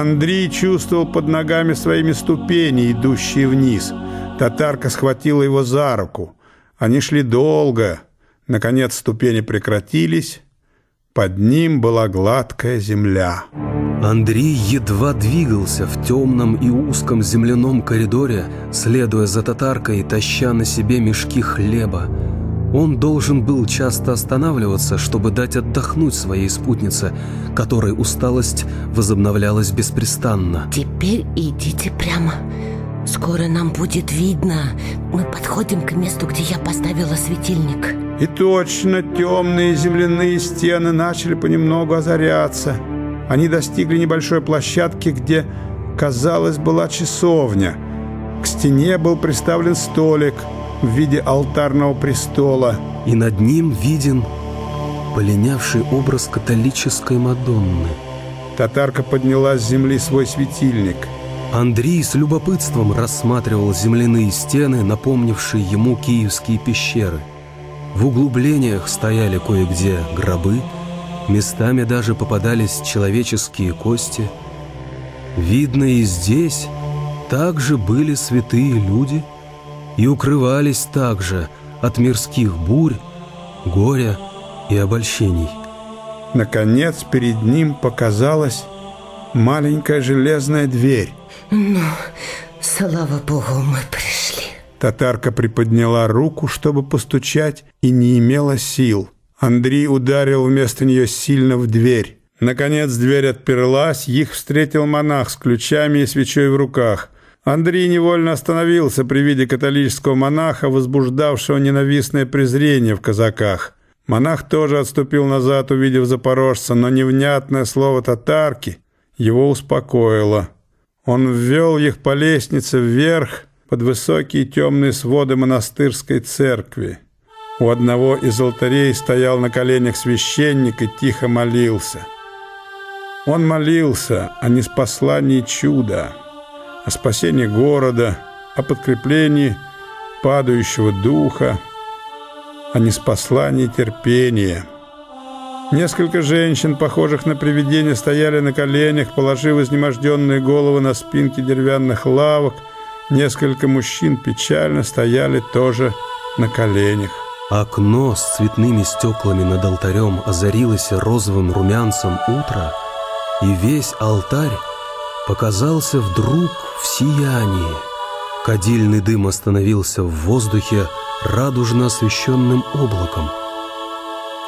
Андрей чувствовал под ногами своими ступени, идущие вниз. Татарка схватила его за руку. Они шли долго. Наконец ступени прекратились. Под ним была гладкая земля. Андрей едва двигался в темном и узком земляном коридоре, следуя за татаркой таща на себе мешки хлеба. Он должен был часто останавливаться, чтобы дать отдохнуть своей спутнице, которой усталость возобновлялась беспрестанно. Теперь идите прямо. Скоро нам будет видно. Мы подходим к месту, где я поставила светильник. И точно темные земляные стены начали понемногу озаряться. Они достигли небольшой площадки, где, казалось, была часовня. К стене был приставлен столик – в виде алтарного престола. И над ним виден полинявший образ католической Мадонны. Татарка подняла с земли свой светильник. Андрей с любопытством рассматривал земляные стены, напомнившие ему киевские пещеры. В углублениях стояли кое-где гробы, местами даже попадались человеческие кости. Видно, и здесь также были святые люди – и укрывались также от мирских бурь, горя и обольщений. Наконец перед ним показалась маленькая железная дверь. Ну, слава богу, мы пришли. Татарка приподняла руку, чтобы постучать, и не имела сил. Андрей ударил вместо нее сильно в дверь. Наконец дверь отперлась, их встретил монах с ключами и свечой в руках. Андрей невольно остановился при виде католического монаха, возбуждавшего ненавистное презрение в казаках. Монах тоже отступил назад, увидев запорожца, но невнятное слово татарки его успокоило. Он ввел их по лестнице вверх под высокие темные своды монастырской церкви. У одного из алтарей стоял на коленях священник и тихо молился. Он молился о неспослании чуда – о спасении города, о подкреплении падающего духа, о неспослании терпения. Несколько женщин, похожих на привидения, стояли на коленях, положив изнеможденные головы на спинки деревянных лавок. Несколько мужчин печально стояли тоже на коленях. Окно с цветными стеклами над алтарем озарилось розовым румянцем утра, и весь алтарь показался вдруг в сиянии. Кадильный дым остановился в воздухе радужно освещенным облаком.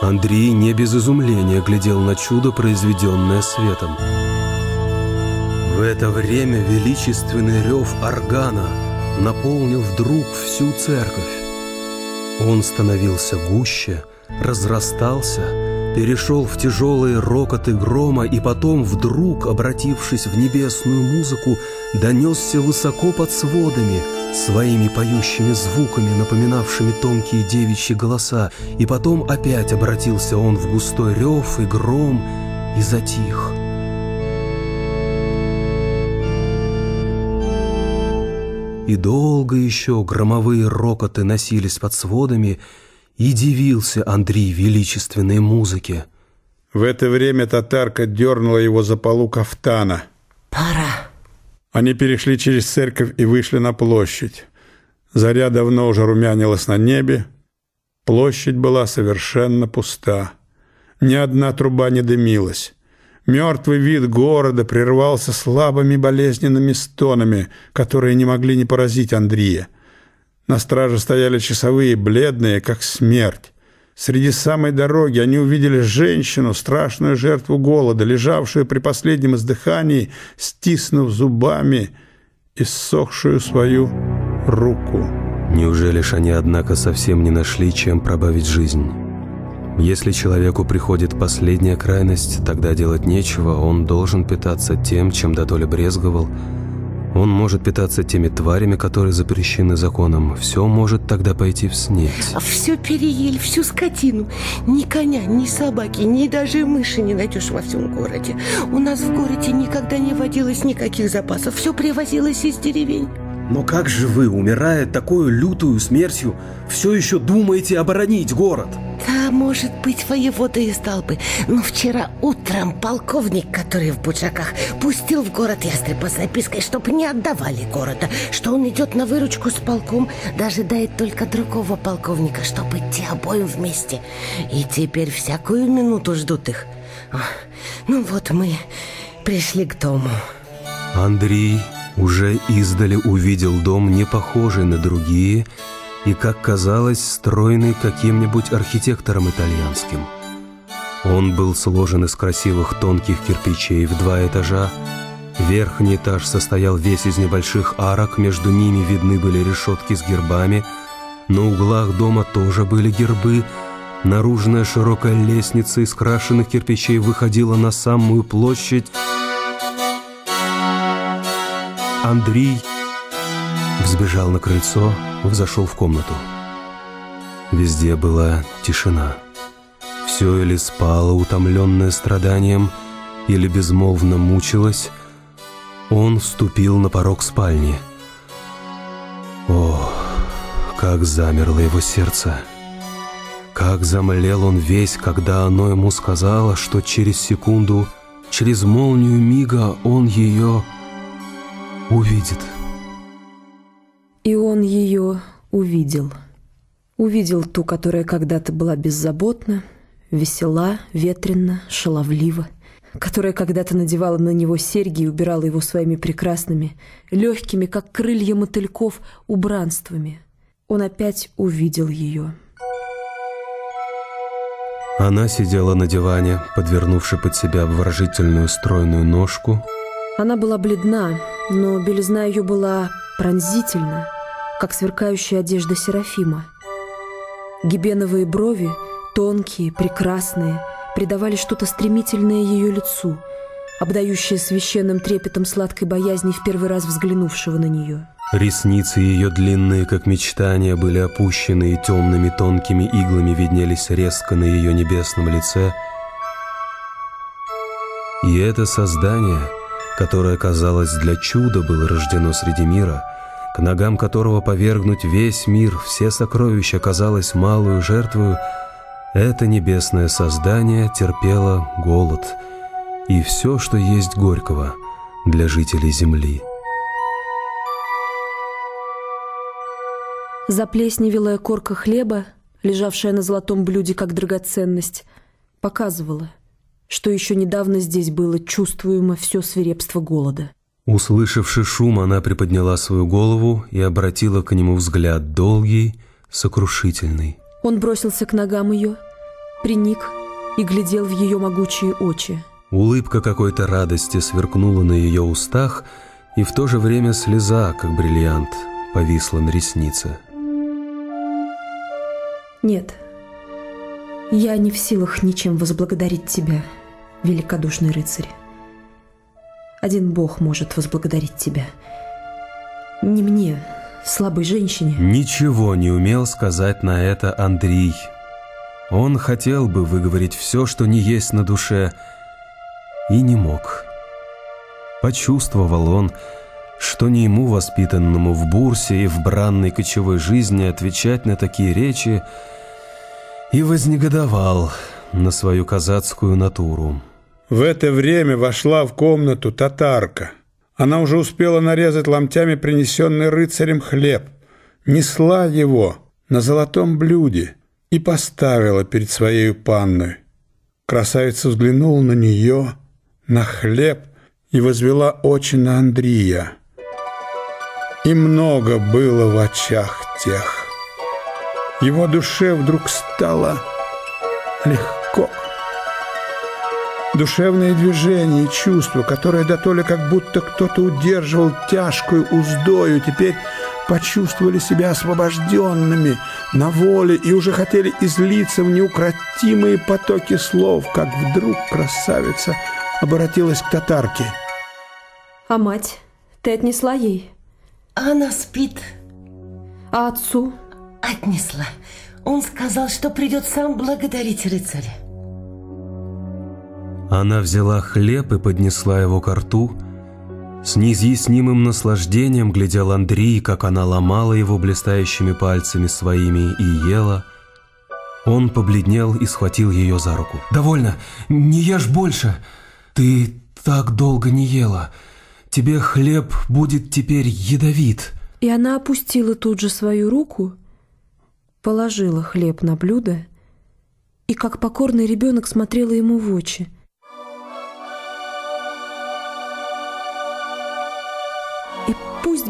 Андрей не без изумления глядел на чудо, произведенное светом. В это время величественный рев органа наполнил вдруг всю церковь. Он становился гуще, разрастался перешел в тяжелые рокоты грома и потом, вдруг, обратившись в небесную музыку, донесся высоко под сводами, своими поющими звуками, напоминавшими тонкие девичьи голоса, и потом опять обратился он в густой рев и гром и затих. И долго еще громовые рокоты носились под сводами, и дивился Андрей величественной музыке. В это время татарка дернула его за полу кафтана. «Пора». Они перешли через церковь и вышли на площадь. Заря давно уже румянилась на небе. Площадь была совершенно пуста. Ни одна труба не дымилась. Мертвый вид города прервался слабыми болезненными стонами, которые не могли не поразить Андрея. На страже стояли часовые, бледные, как смерть. Среди самой дороги они увидели женщину, страшную жертву голода, лежавшую при последнем издыхании, стиснув зубами иссохшую свою руку. Неужели ж они, однако, совсем не нашли, чем пробавить жизнь? Если человеку приходит последняя крайность, тогда делать нечего, он должен питаться тем, чем дотоле брезговал – он может питаться теми тварями, которые запрещены законом. Все может тогда пойти в снеть. А все переели, всю скотину. Ни коня, ни собаки, ни даже мыши не найдешь во всем городе. У нас в городе никогда не водилось никаких запасов. Все привозилось из деревень. Но как же вы, умирая такой лютую смертью, все еще думаете оборонить город? Да, может быть, воевода стал бы. Но вчера утром полковник, который в Буджаках, пустил в город ястреба с запиской, чтобы не отдавали города, что он идет на выручку с полком, дожидает только другого полковника, чтобы идти обоим вместе. И теперь всякую минуту ждут их. Ну вот мы пришли к дому. Андрей уже издали увидел дом, не похожий на другие, и, как казалось, стройный каким-нибудь архитектором итальянским. Он был сложен из красивых тонких кирпичей в два этажа. Верхний этаж состоял весь из небольших арок, между ними видны были решетки с гербами. На углах дома тоже были гербы. Наружная широкая лестница из крашенных кирпичей выходила на самую площадь. Андрей взбежал на крыльцо, взошел в комнату. Везде была тишина. Все или спало, утомленное страданием, или безмолвно мучилось. Он вступил на порог спальни. О, как замерло его сердце! Как замлел он весь, когда оно ему сказало, что через секунду, через молнию мига он ее увидит. И он ее увидел. Увидел ту, которая когда-то была беззаботна, весела, ветрена, шаловлива, которая когда-то надевала на него серьги и убирала его своими прекрасными, легкими, как крылья мотыльков, убранствами. Он опять увидел ее. Она сидела на диване, подвернувши под себя обворожительную стройную ножку. Она была бледна, но белизна ее была пронзительна, как сверкающая одежда Серафима. Гибеновые брови, тонкие, прекрасные, придавали что-то стремительное ее лицу, обдающее священным трепетом сладкой боязни в первый раз взглянувшего на нее. Ресницы ее длинные, как мечтания, были опущены, и темными тонкими иглами виднелись резко на ее небесном лице. И это создание, которое, казалось, для чуда было рождено среди мира, к ногам которого повергнуть весь мир, все сокровища, казалось, малую жертвою, это небесное создание терпело голод и все, что есть горького для жителей земли. Заплесневелая корка хлеба, лежавшая на золотом блюде как драгоценность, показывала, что еще недавно здесь было чувствуемо все свирепство голода. Услышавши шум, она приподняла свою голову и обратила к нему взгляд долгий, сокрушительный. Он бросился к ногам ее, приник и глядел в ее могучие очи. Улыбка какой-то радости сверкнула на ее устах, и в то же время слеза, как бриллиант, повисла на реснице. Нет, я не в силах ничем возблагодарить тебя, великодушный рыцарь. Один Бог может возблагодарить тебя. Не мне, слабой женщине. Ничего не умел сказать на это Андрей. Он хотел бы выговорить все, что не есть на душе, и не мог. Почувствовал он, что не ему, воспитанному в бурсе и в бранной кочевой жизни, отвечать на такие речи, и вознегодовал на свою казацкую натуру. В это время вошла в комнату татарка. Она уже успела нарезать ломтями принесенный рыцарем хлеб, несла его на золотом блюде и поставила перед своей панной. Красавица взглянула на нее, на хлеб и возвела очи на Андрея. И много было в очах тех. Его душе вдруг стало легко. Душевные движения и чувства, которые до то ли как будто кто-то удерживал тяжкую уздою, теперь почувствовали себя освобожденными на воле и уже хотели излиться в неукротимые потоки слов, как вдруг красавица обратилась к татарке. А мать? Ты отнесла ей? Она спит. А отцу? Отнесла. Он сказал, что придет сам благодарить рыцаря. Она взяла хлеб и поднесла его к рту. С неизъяснимым наслаждением глядел Андрей, как она ломала его блистающими пальцами своими и ела. Он побледнел и схватил ее за руку. «Довольно! Не ешь больше! Ты так долго не ела! Тебе хлеб будет теперь ядовит!» И она опустила тут же свою руку, положила хлеб на блюдо и, как покорный ребенок, смотрела ему в очи –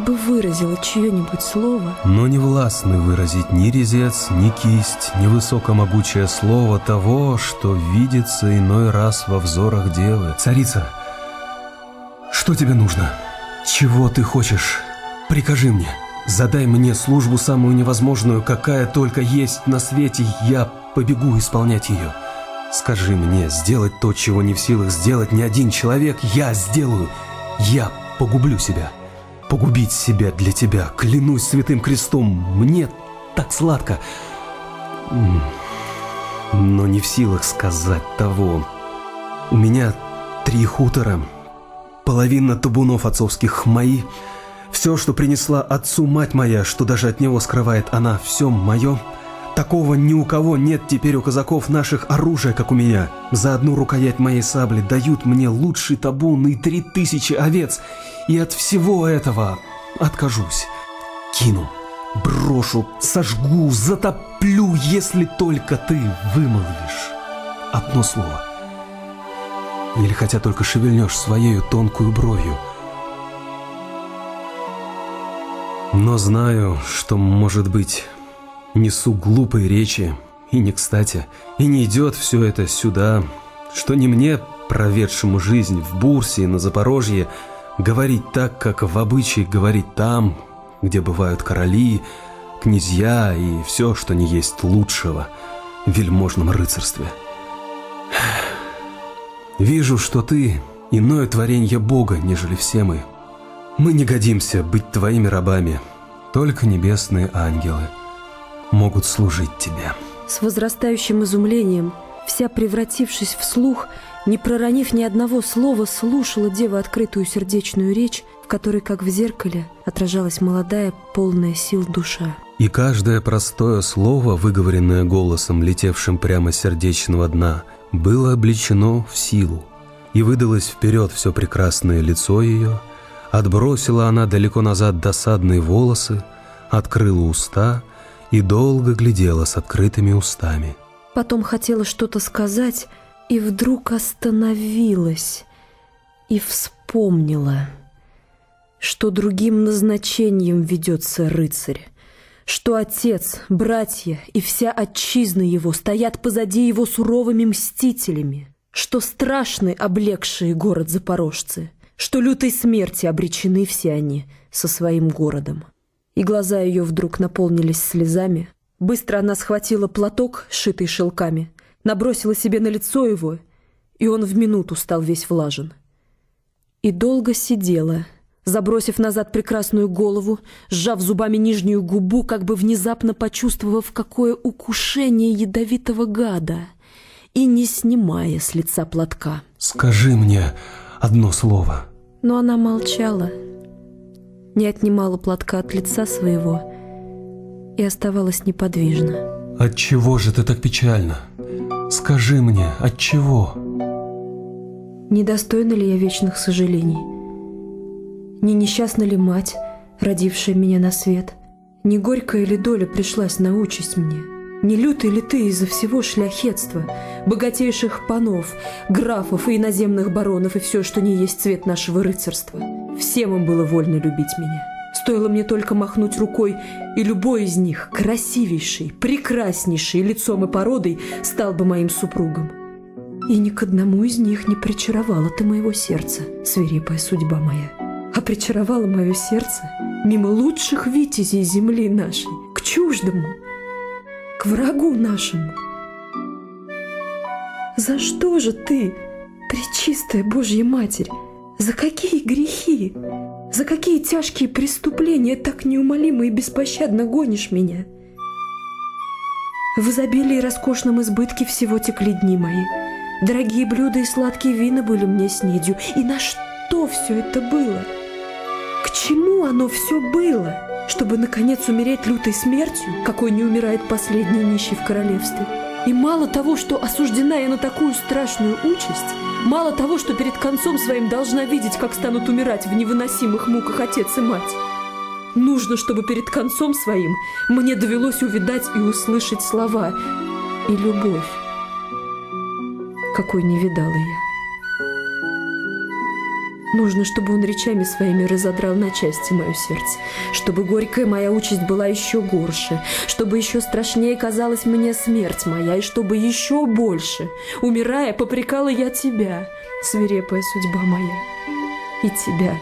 бы выразила чье-нибудь слово. Но не властны выразить ни резец, ни кисть, ни высокомогучее слово того, что видится иной раз во взорах девы. Царица, что тебе нужно? Чего ты хочешь? Прикажи мне. Задай мне службу самую невозможную, какая только есть на свете, я побегу исполнять ее. Скажи мне, сделать то, чего не в силах сделать ни один человек, я сделаю. Я погублю себя погубить себя для тебя. Клянусь святым крестом, мне так сладко. Но не в силах сказать того. У меня три хутора, половина табунов отцовских мои. Все, что принесла отцу мать моя, что даже от него скрывает она, все мое — Такого ни у кого нет теперь у казаков наших оружия, как у меня. За одну рукоять моей сабли дают мне лучший табун и три тысячи овец. И от всего этого откажусь. Кину, брошу, сожгу, затоплю, если только ты вымолвишь одно слово. Или хотя только шевельнешь своею тонкую бровью. Но знаю, что, может быть, Несу глупые речи, и не кстати, и не идет все это сюда, что не мне, проведшему жизнь в Бурсе и на Запорожье, говорить так, как в обычае говорить там, где бывают короли, князья и все, что не есть лучшего в вельможном рыцарстве. Вижу, что ты иное творенье Бога, нежели все мы. Мы не годимся быть твоими рабами, только небесные ангелы — могут служить тебе. С возрастающим изумлением, вся превратившись в слух, не проронив ни одного слова, слушала дева открытую сердечную речь, в которой, как в зеркале, отражалась молодая, полная сил душа. И каждое простое слово, выговоренное голосом, летевшим прямо с сердечного дна, было облечено в силу. И выдалось вперед все прекрасное лицо ее, отбросила она далеко назад досадные волосы, открыла уста — и долго глядела с открытыми устами. Потом хотела что-то сказать, и вдруг остановилась и вспомнила, что другим назначением ведется рыцарь, что отец, братья и вся отчизна его стоят позади его суровыми мстителями, что страшны облегшие город запорожцы, что лютой смерти обречены все они со своим городом и глаза ее вдруг наполнились слезами. Быстро она схватила платок, шитый шелками, набросила себе на лицо его, и он в минуту стал весь влажен. И долго сидела, забросив назад прекрасную голову, сжав зубами нижнюю губу, как бы внезапно почувствовав, какое укушение ядовитого гада, и не снимая с лица платка. «Скажи мне одно слово». Но она молчала, не отнимала платка от лица своего и оставалась неподвижна. От чего же ты так печально? Скажи мне, от чего? Недостойна ли я вечных сожалений? Не несчастна ли мать, родившая меня на свет? Не горькая ли доля пришлась на участь мне? Не лютый ли ты из-за всего шляхетства, богатейших панов, графов и иноземных баронов и все, что не есть цвет нашего рыцарства? Всем им было вольно любить меня. Стоило мне только махнуть рукой, и любой из них, красивейший, прекраснейший лицом и породой, стал бы моим супругом. И ни к одному из них не причаровала ты моего сердца, свирепая судьба моя. А причаровала мое сердце мимо лучших витязей земли нашей, к чуждому, к врагу нашему. За что же ты, пречистая Божья Матерь, за какие грехи? За какие тяжкие преступления так неумолимо и беспощадно гонишь меня? В изобилии и роскошном избытке всего текли дни мои. Дорогие блюда и сладкие вина были мне снедью. И на что все это было? К чему оно все было? Чтобы, наконец, умереть лютой смертью, какой не умирает последний нищий в королевстве? И мало того, что осуждена я на такую страшную участь, мало того, что перед концом своим должна видеть, как станут умирать в невыносимых муках отец и мать, нужно, чтобы перед концом своим мне довелось увидать и услышать слова и любовь, какой не видала я. Нужно, чтобы он речами своими разодрал на части мое сердце, чтобы горькая моя участь была еще горше, чтобы еще страшнее казалась мне смерть моя, и чтобы еще больше, умирая, попрекала я тебя, свирепая судьба моя, и тебя.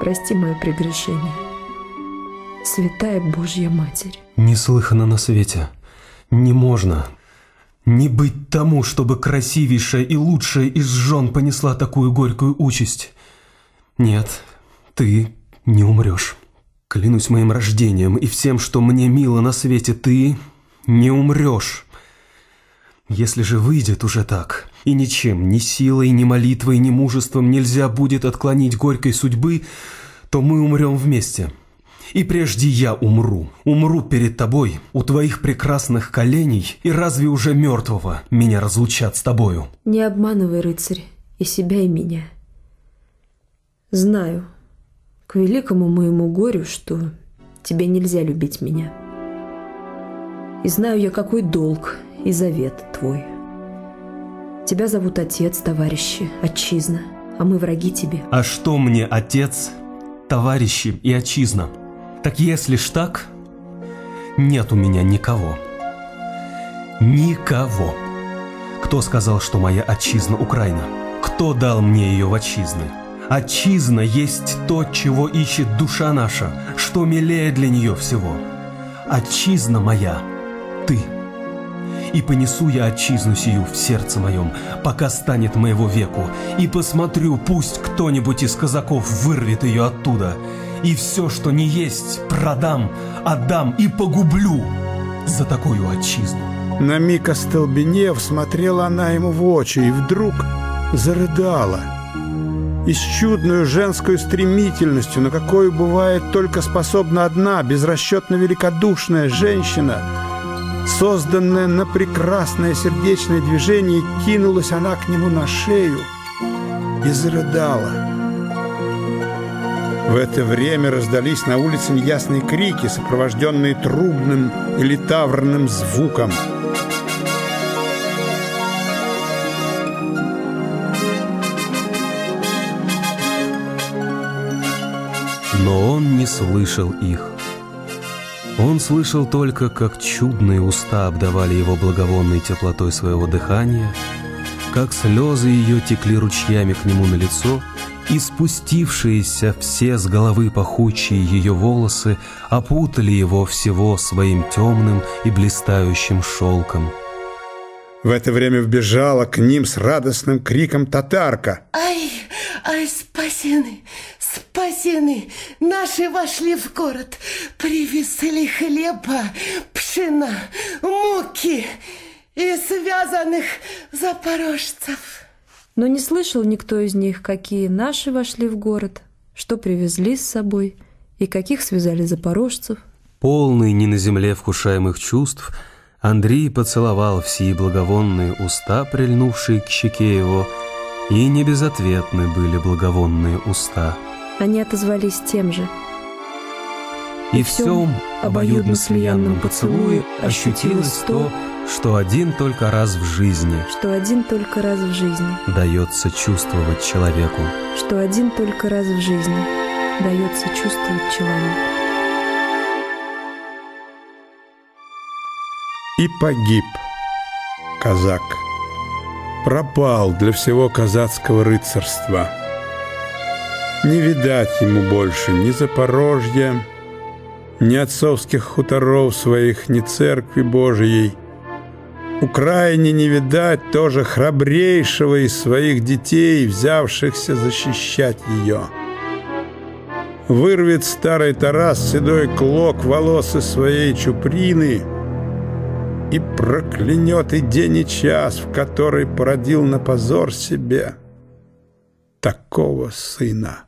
Прости мое прегрешение, святая Божья Матерь. Неслыханно на свете. Не можно, не быть тому, чтобы красивейшая и лучшая из жен понесла такую горькую участь. Нет, ты не умрешь. Клянусь моим рождением и всем, что мне мило на свете, ты не умрешь. Если же выйдет уже так, и ничем, ни силой, ни молитвой, ни мужеством нельзя будет отклонить горькой судьбы, то мы умрем вместе». И прежде я умру, умру перед тобой, у твоих прекрасных коленей, и разве уже мертвого меня разлучат с тобою? Не обманывай, рыцарь, и себя, и меня. Знаю, к великому моему горю, что тебе нельзя любить меня. И знаю я, какой долг и завет твой. Тебя зовут отец, товарищи, отчизна, а мы враги тебе. А что мне отец, товарищи и отчизна? Так если ж так, нет у меня никого. Никого. Кто сказал, что моя отчизна Украина? Кто дал мне ее в отчизны? Отчизна есть то, чего ищет душа наша, что милее для нее всего. Отчизна моя — ты. И понесу я отчизну сию в сердце моем, пока станет моего веку, и посмотрю, пусть кто-нибудь из казаков вырвет ее оттуда — и все, что не есть, продам, отдам и погублю за такую отчизну. На миг остолбенев, смотрела она ему в очи и вдруг зарыдала. И с чудную женской стремительностью, на какую бывает только способна одна, безрасчетно великодушная женщина, созданная на прекрасное сердечное движение, кинулась она к нему на шею и зарыдала. В это время раздались на улице неясные крики, сопровожденные трубным или таврным звуком. Но он не слышал их. Он слышал только, как чудные уста обдавали его благовонной теплотой своего дыхания, как слезы ее текли ручьями к нему на лицо — и спустившиеся все с головы пахучие ее волосы опутали его всего своим темным и блистающим шелком. В это время вбежала к ним с радостным криком татарка. Ай, ай, спасены, спасены, наши вошли в город, привезли хлеба, пшена, муки и связанных запорожцев. Но не слышал никто из них, какие наши вошли в город, что привезли с собой и каких связали запорожцев. Полный не на земле вкушаемых чувств, Андрей поцеловал все благовонные уста, прильнувшие к щеке его, и не безответны были благовонные уста. Они отозвались тем же. И, и всем обоюдно-слиянном поцелуе ощутилось то, что один только раз в жизни Что один только раз в жизни Дается чувствовать человеку. Что один только раз в жизни Дается чувствовать человеку. И погиб казак. Пропал для всего казацкого рыцарства. Не видать ему больше ни Запорожья, ни отцовских хуторов своих, ни церкви Божией — Украине не видать тоже храбрейшего из своих детей, взявшихся защищать ее. Вырвет старый Тарас седой клок волос из своей чуприны и проклянет и день, и час, в который породил на позор себе такого сына.